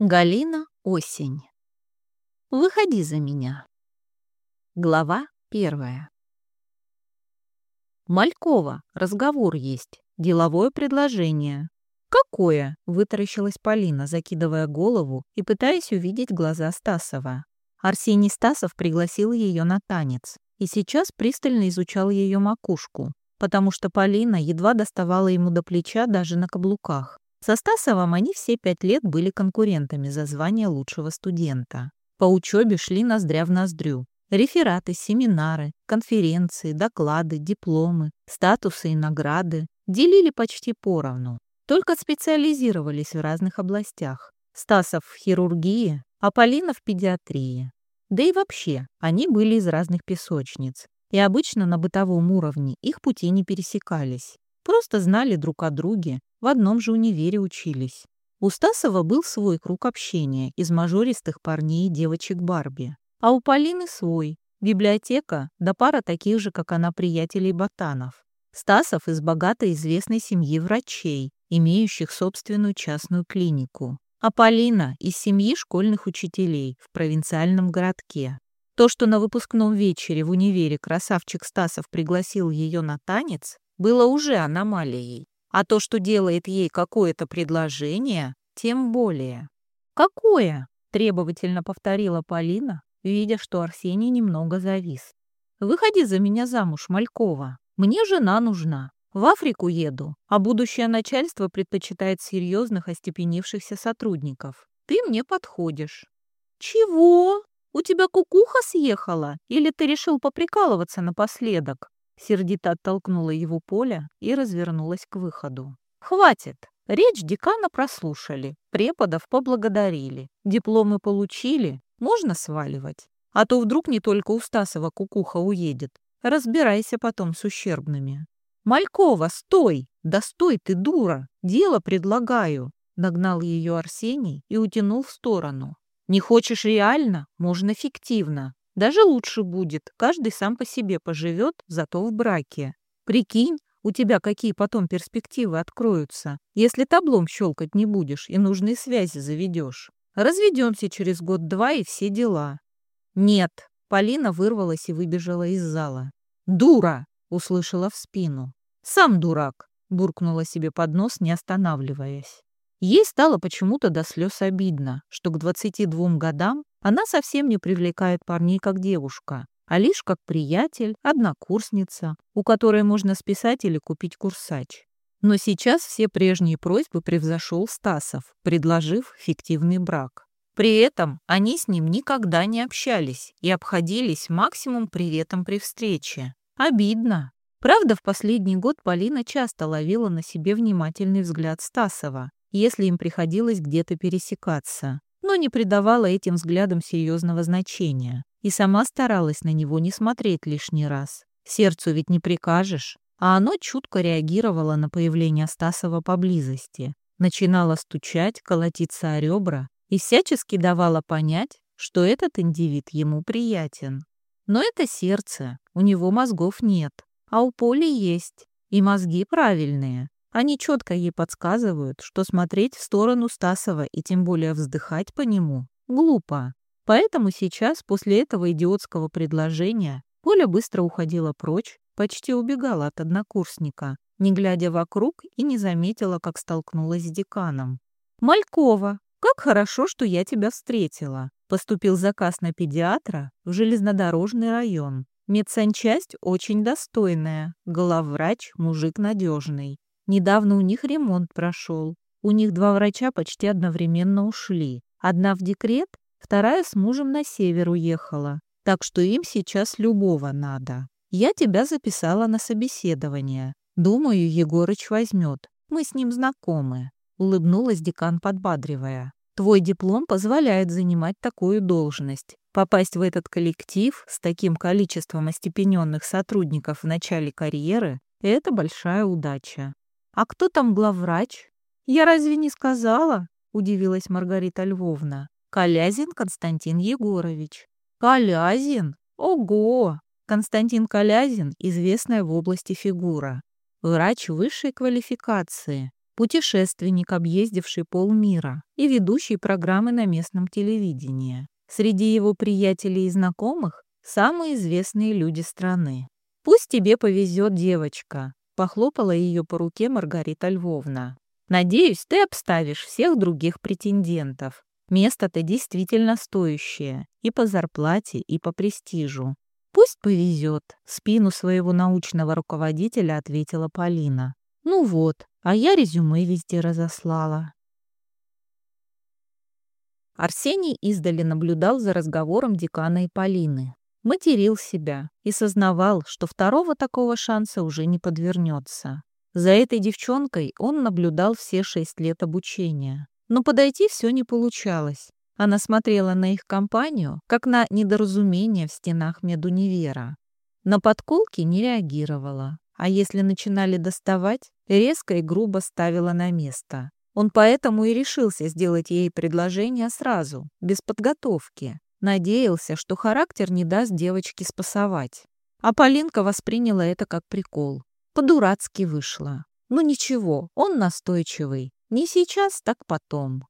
Галина Осень. Выходи за меня. Глава первая. Малькова, разговор есть, деловое предложение. Какое? Вытаращилась Полина, закидывая голову и пытаясь увидеть глаза Стасова. Арсений Стасов пригласил ее на танец и сейчас пристально изучал ее макушку, потому что Полина едва доставала ему до плеча даже на каблуках. Со Стасовым они все пять лет были конкурентами за звание лучшего студента. По учебе шли ноздря в ноздрю. Рефераты, семинары, конференции, доклады, дипломы, статусы и награды делили почти поровну. Только специализировались в разных областях. Стасов в хирургии, а Полина в педиатрии. Да и вообще, они были из разных песочниц. И обычно на бытовом уровне их пути не пересекались. Просто знали друг о друге в одном же универе учились. У Стасова был свой круг общения из мажористых парней и девочек Барби. А у Полины свой. Библиотека, да пара таких же, как она, приятелей ботанов. Стасов из богатой известной семьи врачей, имеющих собственную частную клинику. А Полина из семьи школьных учителей в провинциальном городке. То, что на выпускном вечере в универе красавчик Стасов пригласил ее на танец, было уже аномалией. А то, что делает ей какое-то предложение, тем более. «Какое?» – требовательно повторила Полина, видя, что Арсений немного завис. «Выходи за меня замуж, Малькова. Мне жена нужна. В Африку еду, а будущее начальство предпочитает серьезных остепенившихся сотрудников. Ты мне подходишь». «Чего? У тебя кукуха съехала? Или ты решил поприкалываться напоследок?» Сердито оттолкнула его Поля и развернулась к выходу. «Хватит! Речь декана прослушали, преподов поблагодарили, дипломы получили, можно сваливать. А то вдруг не только у Стасова кукуха уедет. Разбирайся потом с ущербными». «Малькова, стой! Да стой ты, дура! Дело предлагаю!» Нагнал ее Арсений и утянул в сторону. «Не хочешь реально? Можно фиктивно. Даже лучше будет, каждый сам по себе поживет, зато в браке. Прикинь, у тебя какие потом перспективы откроются, если таблом щелкать не будешь и нужные связи заведешь. Разведемся через год-два и все дела. Нет, Полина вырвалась и выбежала из зала. «Дура!» — услышала в спину. «Сам дурак!» — буркнула себе под нос, не останавливаясь. Ей стало почему-то до слез обидно, что к 22 годам она совсем не привлекает парней как девушка, а лишь как приятель, однокурсница, у которой можно списать или купить курсач. Но сейчас все прежние просьбы превзошел Стасов, предложив фиктивный брак. При этом они с ним никогда не общались и обходились максимум приветом при встрече. Обидно. Правда, в последний год Полина часто ловила на себе внимательный взгляд Стасова, если им приходилось где-то пересекаться, но не придавала этим взглядам серьезного значения и сама старалась на него не смотреть лишний раз. Сердцу ведь не прикажешь, а оно чутко реагировало на появление Стасова поблизости, начинало стучать, колотиться о ребра и всячески давало понять, что этот индивид ему приятен. Но это сердце, у него мозгов нет, а у Поли есть, и мозги правильные. Они четко ей подсказывают, что смотреть в сторону Стасова и тем более вздыхать по нему глупо. Поэтому сейчас, после этого идиотского предложения, Поля быстро уходила прочь, почти убегала от однокурсника, не глядя вокруг и не заметила, как столкнулась с деканом. «Малькова, как хорошо, что я тебя встретила!» Поступил заказ на педиатра в железнодорожный район. Медсанчасть очень достойная, главврач – мужик надежный. Недавно у них ремонт прошел. У них два врача почти одновременно ушли. Одна в декрет, вторая с мужем на север уехала. Так что им сейчас любого надо. Я тебя записала на собеседование. Думаю, Егорыч возьмет. Мы с ним знакомы. Улыбнулась декан, подбадривая. Твой диплом позволяет занимать такую должность. Попасть в этот коллектив с таким количеством остепененных сотрудников в начале карьеры – это большая удача. «А кто там главврач?» «Я разве не сказала?» — удивилась Маргарита Львовна. «Колязин Константин Егорович». «Колязин? Ого!» Константин Колязин — известная в области фигура. Врач высшей квалификации. путешественник, объездивший полмира и ведущий программы на местном телевидении. Среди его приятелей и знакомых самые известные люди страны. «Пусть тебе повезет, девочка», — похлопала ее по руке Маргарита Львовна. «Надеюсь, ты обставишь всех других претендентов. Место-то действительно стоящее и по зарплате, и по престижу. Пусть повезет», — спину своего научного руководителя ответила Полина. «Ну вот, а я резюме везде разослала». Арсений издали наблюдал за разговором декана и Полины. Материл себя и сознавал, что второго такого шанса уже не подвернется. За этой девчонкой он наблюдал все шесть лет обучения. Но подойти все не получалось. Она смотрела на их компанию, как на недоразумение в стенах медунивера. На подколки не реагировала, а если начинали доставать, резко и грубо ставила на место. Он поэтому и решился сделать ей предложение сразу, без подготовки. Надеялся, что характер не даст девочке спасовать. А Полинка восприняла это как прикол. По-дурацки вышло. Ну ничего, он настойчивый. Не сейчас, так потом.